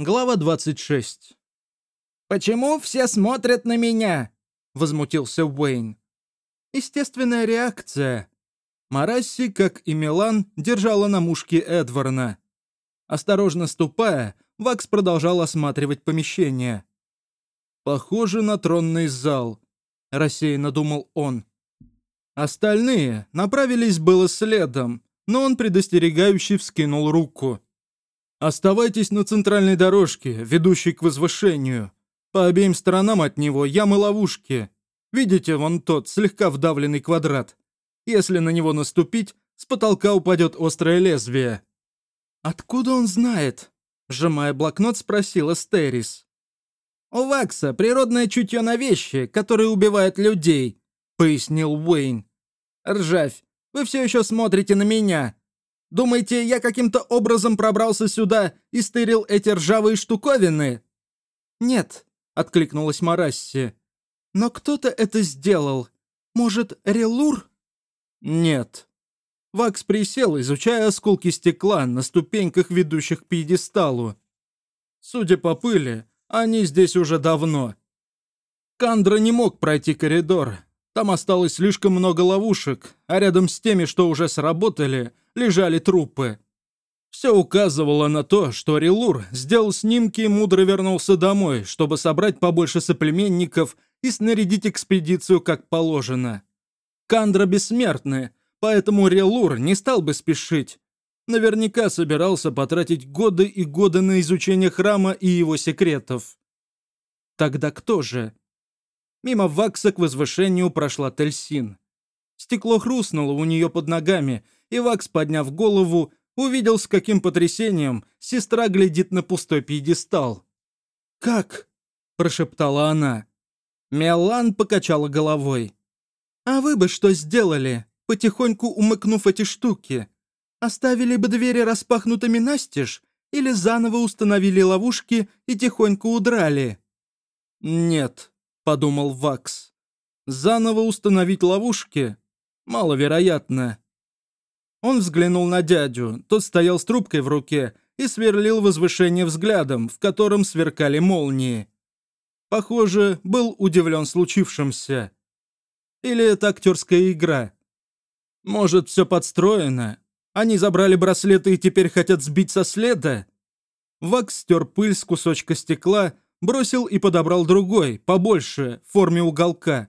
Глава 26. «Почему все смотрят на меня?» — возмутился Уэйн. Естественная реакция. Марасси, как и Милан, держала на мушке Эдварна. Осторожно ступая, Вакс продолжал осматривать помещение. «Похоже на тронный зал», — рассеянно думал он. Остальные направились было следом, но он предостерегающе вскинул руку. «Оставайтесь на центральной дорожке, ведущей к возвышению. По обеим сторонам от него ямы-ловушки. Видите, вон тот, слегка вдавленный квадрат. Если на него наступить, с потолка упадет острое лезвие». «Откуда он знает?» — сжимая блокнот, спросила Стерис. «У Вакса природное чутье на вещи, которые убивают людей», — пояснил Уэйн. «Ржавь, вы все еще смотрите на меня. Думаете, я каким-то образом пробрался сюда и стырил эти ржавые штуковины?» «Нет», — откликнулась Марасси. «Но кто-то это сделал. Может, Релур?» «Нет». Вакс присел, изучая осколки стекла на ступеньках, ведущих к пьедесталу. Судя по пыли, они здесь уже давно. Кандра не мог пройти коридор, там осталось слишком много ловушек, а рядом с теми, что уже сработали, лежали трупы. Все указывало на то, что Релур сделал снимки и мудро вернулся домой, чтобы собрать побольше соплеменников и снарядить экспедицию как положено. Кандра бессмертны, поэтому Релур не стал бы спешить. Наверняка собирался потратить годы и годы на изучение храма и его секретов. Тогда кто же? Мимо Вакса к возвышению прошла Тельсин. Стекло хрустнуло у нее под ногами, и Вакс, подняв голову, увидел, с каким потрясением сестра глядит на пустой пьедестал. «Как?» – прошептала она. Мелан покачала головой. «А вы бы что сделали, потихоньку умыкнув эти штуки? Оставили бы двери распахнутыми настежь или заново установили ловушки и тихонько удрали?» «Нет», подумал Вакс. Заново установить ловушки? Маловероятно. Он взглянул на дядю, тот стоял с трубкой в руке и сверлил возвышение взглядом, в котором сверкали молнии. Похоже, был удивлен случившимся. Или это актерская игра? Может, все подстроено? Они забрали браслеты и теперь хотят сбить со следа? Вакс стер пыль с кусочка стекла бросил и подобрал другой, побольше, в форме уголка.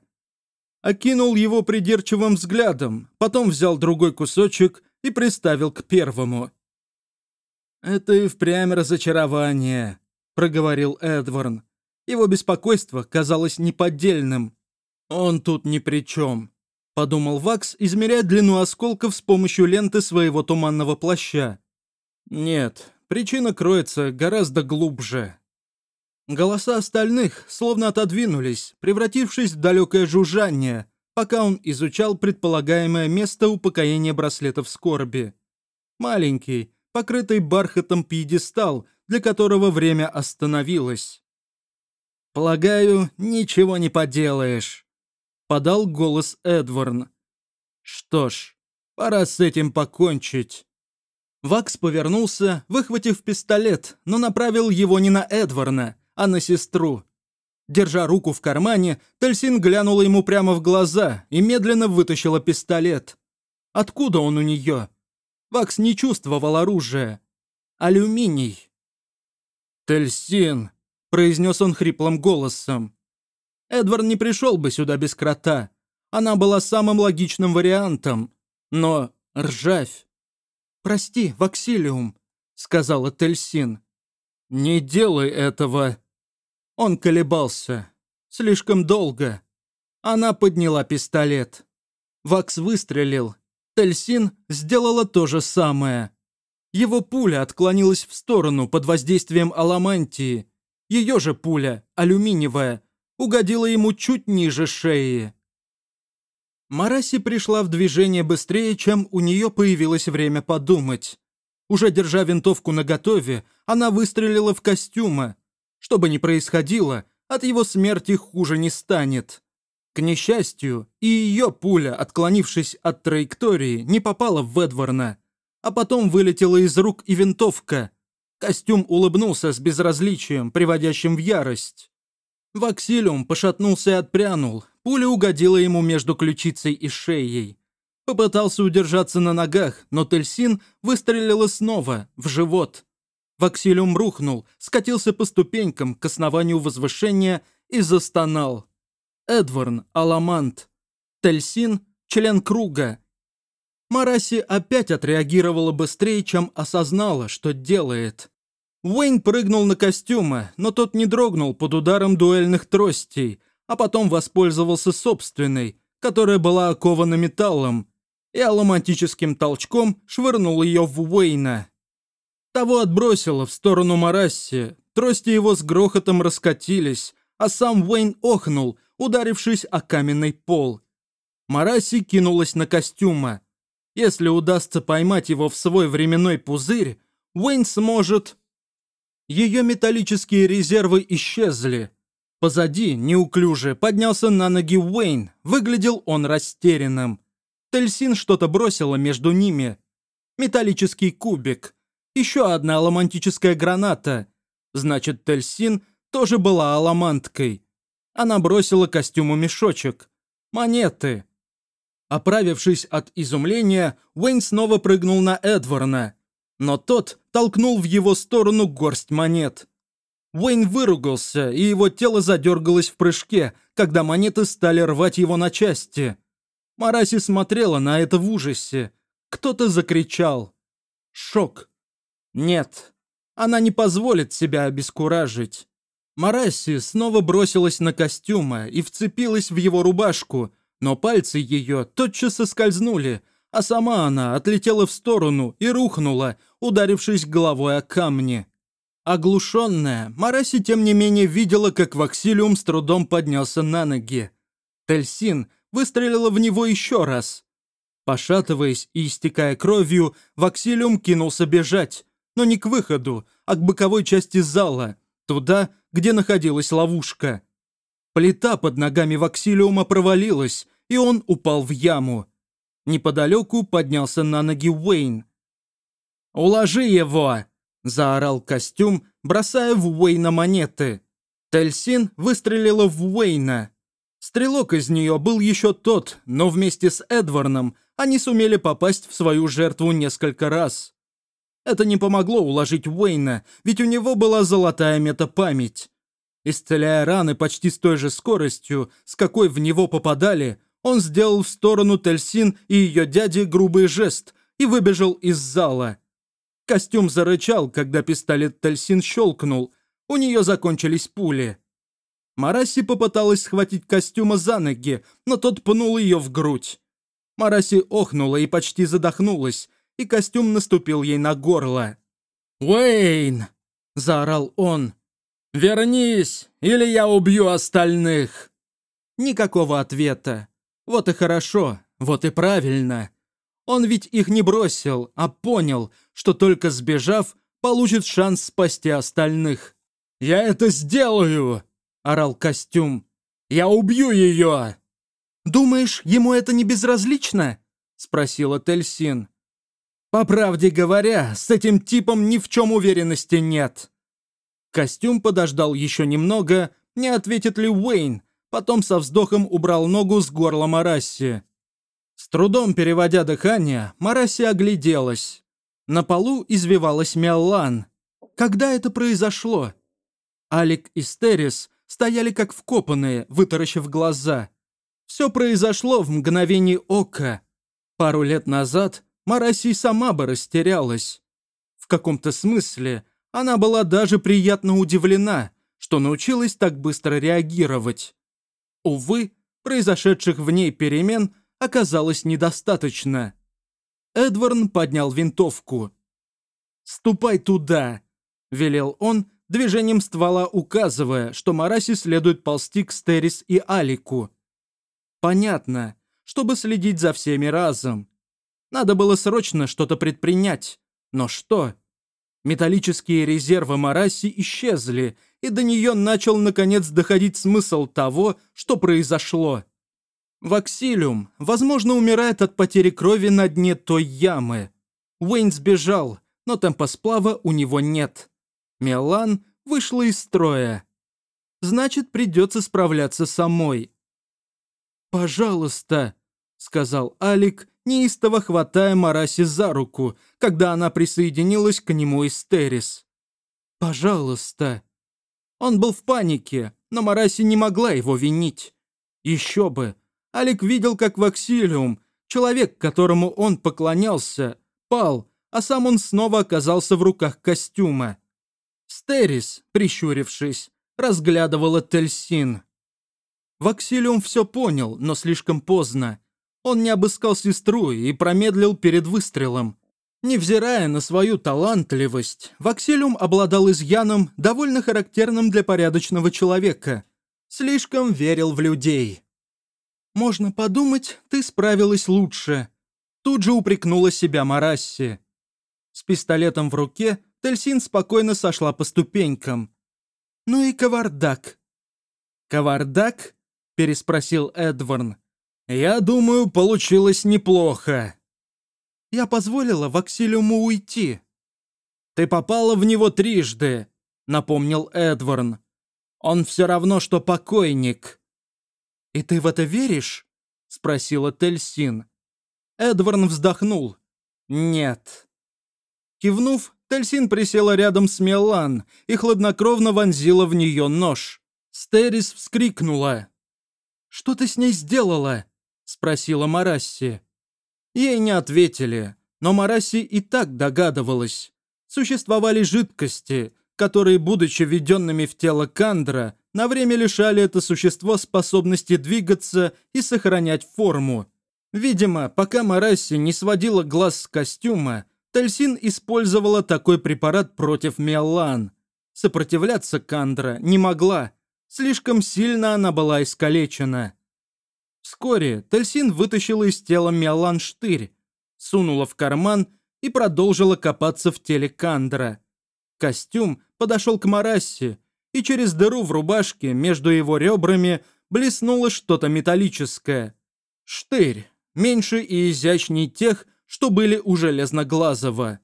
Окинул его придирчивым взглядом, потом взял другой кусочек и приставил к первому. «Это и впрямь разочарование», — проговорил Эдварн. Его беспокойство казалось неподдельным. «Он тут ни при чем», — подумал Вакс, измеряя длину осколков с помощью ленты своего туманного плаща. «Нет, причина кроется гораздо глубже». Голоса остальных словно отодвинулись, превратившись в далекое жужжание, пока он изучал предполагаемое место упокоения браслетов скорби. Маленький, покрытый бархатом пьедестал, для которого время остановилось. «Полагаю, ничего не поделаешь», — подал голос Эдварн. «Что ж, пора с этим покончить». Вакс повернулся, выхватив пистолет, но направил его не на Эдварна, а на сестру. Держа руку в кармане, Тельсин глянула ему прямо в глаза и медленно вытащила пистолет. Откуда он у нее? Вакс не чувствовал оружия. Алюминий. «Тельсин», — произнес он хриплым голосом. Эдвард не пришел бы сюда без крота. Она была самым логичным вариантом. Но ржавь. «Прости, Ваксилиум», — сказала Тельсин. «Не делай этого», он колебался. Слишком долго. Она подняла пистолет. Вакс выстрелил. Тельсин сделала то же самое. Его пуля отклонилась в сторону под воздействием аламантии. Ее же пуля, алюминиевая, угодила ему чуть ниже шеи. Мараси пришла в движение быстрее, чем у нее появилось время подумать. Уже держа винтовку наготове, она выстрелила в костюма, что бы ни происходило, от его смерти хуже не станет. К несчастью, и ее пуля, отклонившись от траектории, не попала в Эдварна, а потом вылетела из рук и винтовка. Костюм улыбнулся с безразличием, приводящим в ярость. Ваксилиум пошатнулся и отпрянул. Пуля угодила ему между ключицей и шеей. Попытался удержаться на ногах, но Тельсин выстрелила снова, в живот. Ваксилиум рухнул, скатился по ступенькам к основанию возвышения и застонал. Эдварн, Аламант. Тельсин, член круга. Мараси опять отреагировала быстрее, чем осознала, что делает. Уэйн прыгнул на костюмы, но тот не дрогнул под ударом дуэльных тростей, а потом воспользовался собственной, которая была окована металлом, и аломатическим толчком швырнул ее в Уэйна. Того отбросило в сторону Марасси, трости его с грохотом раскатились, а сам Уэйн охнул, ударившись о каменный пол. Марасси кинулась на костюма. Если удастся поймать его в свой временной пузырь, Уэйн сможет... Ее металлические резервы исчезли. Позади, неуклюже, поднялся на ноги Уэйн. Выглядел он растерянным. Тельсин что-то бросила между ними. Металлический кубик. Еще одна аламантическая граната. Значит, Тельсин тоже была аламанткой. Она бросила костюму мешочек. Монеты. Оправившись от изумления, Уэйн снова прыгнул на Эдварна. Но тот толкнул в его сторону горсть монет. Уэйн выругался, и его тело задергалось в прыжке, когда монеты стали рвать его на части. Мараси смотрела на это в ужасе. Кто-то закричал. Шок. Нет, она не позволит себя обескуражить. Мараси снова бросилась на костюма и вцепилась в его рубашку, но пальцы ее тотчас соскользнули, а сама она отлетела в сторону и рухнула, ударившись головой о камни. Оглушенная, Мараси тем не менее видела, как Ваксилиум с трудом поднялся на ноги. Тельсин выстрелила в него еще раз. Пошатываясь и истекая кровью, Ваксилиум кинулся бежать, но не к выходу, а к боковой части зала, туда, где находилась ловушка. Плита под ногами Ваксилиума провалилась, и он упал в яму. Неподалеку поднялся на ноги Уэйн. «Уложи его!» – заорал костюм, бросая в Уэйна монеты. Тельсин выстрелила в Уэйна. Стрелок из нее был еще тот, но вместе с Эдварном они сумели попасть в свою жертву несколько раз. Это не помогло уложить Уэйна, ведь у него была золотая метапамять. Исцеляя раны почти с той же скоростью, с какой в него попадали, он сделал в сторону Тельсин и ее дяди грубый жест и выбежал из зала. Костюм зарычал, когда пистолет Тельсин щелкнул, у нее закончились пули. Мараси попыталась схватить костюма за ноги, но тот пнул ее в грудь. Мараси охнула и почти задохнулась, и костюм наступил ей на горло. «Уэйн!» – заорал он. «Вернись, или я убью остальных!» Никакого ответа. Вот и хорошо, вот и правильно. Он ведь их не бросил, а понял, что только сбежав, получит шанс спасти остальных. «Я это сделаю!» — орал костюм. «Я убью ее!» «Думаешь, ему это не безразлично?» — спросила Тельсин. «По правде говоря, с этим типом ни в чем уверенности нет». Костюм подождал еще немного, не ответит ли Уэйн, потом со вздохом убрал ногу с горла Марасси. С трудом переводя дыхание, Марасси огляделась. На полу извивалась Меллан. Когда это произошло? Алик и Стерис стояли как вкопанные, вытаращив глаза. Все произошло в мгновение ока. Пару лет назад Мараси сама бы растерялась. В каком-то смысле она была даже приятно удивлена, что научилась так быстро реагировать. Увы, произошедших в ней перемен оказалось недостаточно. Эдварн поднял винтовку. «Ступай туда!» – велел он, движением ствола указывая, что Мараси следует ползти к Стерис и Алику. Понятно, чтобы следить за всеми разом. Надо было срочно что-то предпринять. Но что? Металлические резервы Мараси исчезли, и до нее начал наконец доходить смысл того, что произошло. Ваксилиум, возможно, умирает от потери крови на дне той ямы. Уэйн сбежал, но темпосплава у него нет. Мелан вышла из строя. Значит, придется справляться самой. «Пожалуйста», — сказал Алик, неистово хватая Мараси за руку, когда она присоединилась к нему из Террис. «Пожалуйста». Он был в панике, но Мараси не могла его винить. Еще бы. Алик видел, как Ваксилиум, человек, которому он поклонялся, пал, а сам он снова оказался в руках костюма. Стерис, прищурившись, разглядывала Тельсин. Ваксилиум все понял, но слишком поздно. Он не обыскал сестру и промедлил перед выстрелом. Невзирая на свою талантливость, Ваксилиум обладал изъяном, довольно характерным для порядочного человека. Слишком верил в людей. «Можно подумать, ты справилась лучше», Тут же упрекнула себя Марасси. С пистолетом в руке Тельсин спокойно сошла по ступенькам. «Ну и кавардак». «Кавардак?» – переспросил Эдварн. «Я думаю, получилось неплохо». «Я позволила Ваксилиуму уйти». «Ты попала в него трижды», – напомнил Эдварн. «Он все равно, что покойник». «И ты в это веришь?» – спросила Тельсин. Эдварн вздохнул. «Нет». Кивнув, Тельсин присела рядом с Мелан и хладнокровно вонзила в нее нож. Стерис вскрикнула. «Что ты с ней сделала?» — спросила Марасси. Ей не ответили, но Марасси и так догадывалась. Существовали жидкости, которые, будучи введенными в тело Кандра, на время лишали это существо способности двигаться и сохранять форму. Видимо, пока Марасси не сводила глаз с костюма, Тельсин использовала такой препарат против Миолан. Сопротивляться Кандра не могла, слишком сильно она была искалечена. Вскоре Тельсин вытащила из тела Миолан штырь, сунула в карман и продолжила копаться в теле Кандра. Костюм подошел к Марасси, и через дыру в рубашке между его ребрами блеснуло что-то металлическое. Штырь меньше и изящней тех, что были у Железноглазого.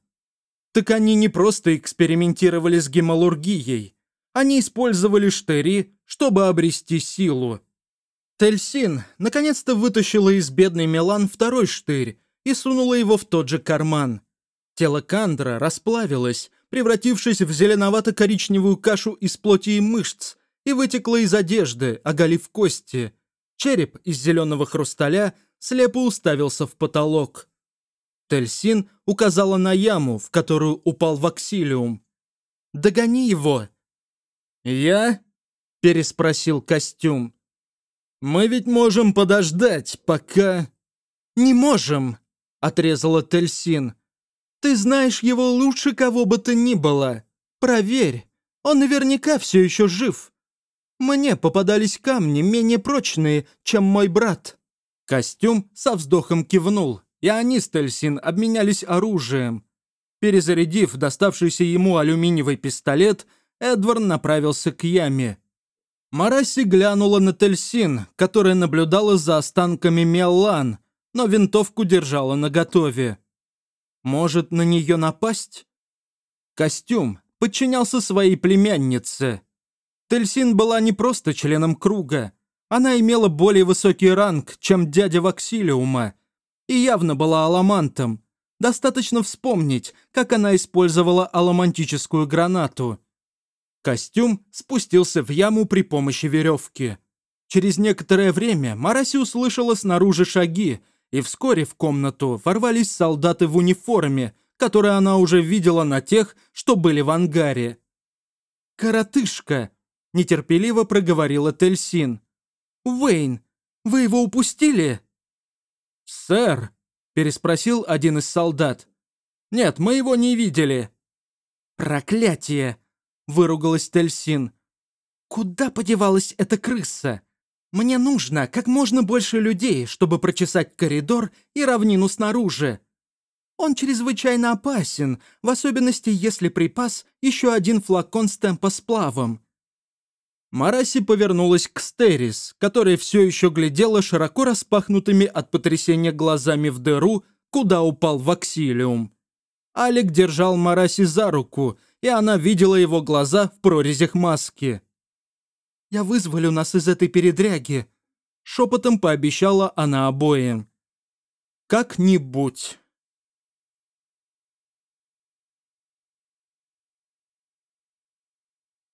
Так они не просто экспериментировали с гемалургией, они использовали штыри, чтобы обрести силу. Тельсин наконец-то вытащила из бедной Мелан второй штырь и сунула его в тот же карман. Тело Кандра расплавилось, превратившись в зеленовато-коричневую кашу из плоти и мышц, и вытекло из одежды, оголив кости. Череп из зеленого хрусталя слепо уставился в потолок. Тельсин указала на яму, в которую упал Ваксилиум. «Догони его!» «Я?» – переспросил костюм. «Мы ведь можем подождать, пока...» «Не можем!» – отрезала Тельсин. «Ты знаешь его лучше кого бы то ни было. Проверь, он наверняка все еще жив. Мне попадались камни менее прочные, чем мой брат». Костюм со вздохом кивнул, и они с Тельсин обменялись оружием. Перезарядив доставшийся ему алюминиевый пистолет, Эдвард направился к яме. Мараси глянула на Тельсин, которая наблюдала за останками Меллан, но винтовку держала наготове. Может, на нее напасть? Костюм подчинялся своей племяннице. Тельсин была не просто членом круга, она имела более высокий ранг, чем дядя Ваксилиума, и явно была аламантом. Достаточно вспомнить, как она использовала аламантическую гранату. Костюм спустился в яму при помощи веревки. Через некоторое время Мараси услышала снаружи шаги, и вскоре в комнату ворвались солдаты в униформе, которые она уже видела на тех, что были в ангаре. «Коротышка!» – нетерпеливо проговорила Тельсин. «Уэйн, вы его упустили?» «Сэр?» – переспросил один из солдат. «Нет, мы его не видели». «Проклятие!» – выругалась Тельсин. «Куда подевалась эта крыса? Мне нужно как можно больше людей, чтобы прочесать коридор и равнину снаружи. Он чрезвычайно опасен, в особенности если припас еще один флакон с темпосплавом. Мараси повернулась к Стерис, которая все еще глядела широко распахнутыми от потрясения глазами в дыру, куда упал Ваксилиум. Алик держал Мараси за руку, и она видела его глаза в прорезях маски. «Я вызволю нас из этой передряги», — шепотом пообещала она обоим. «Как-нибудь».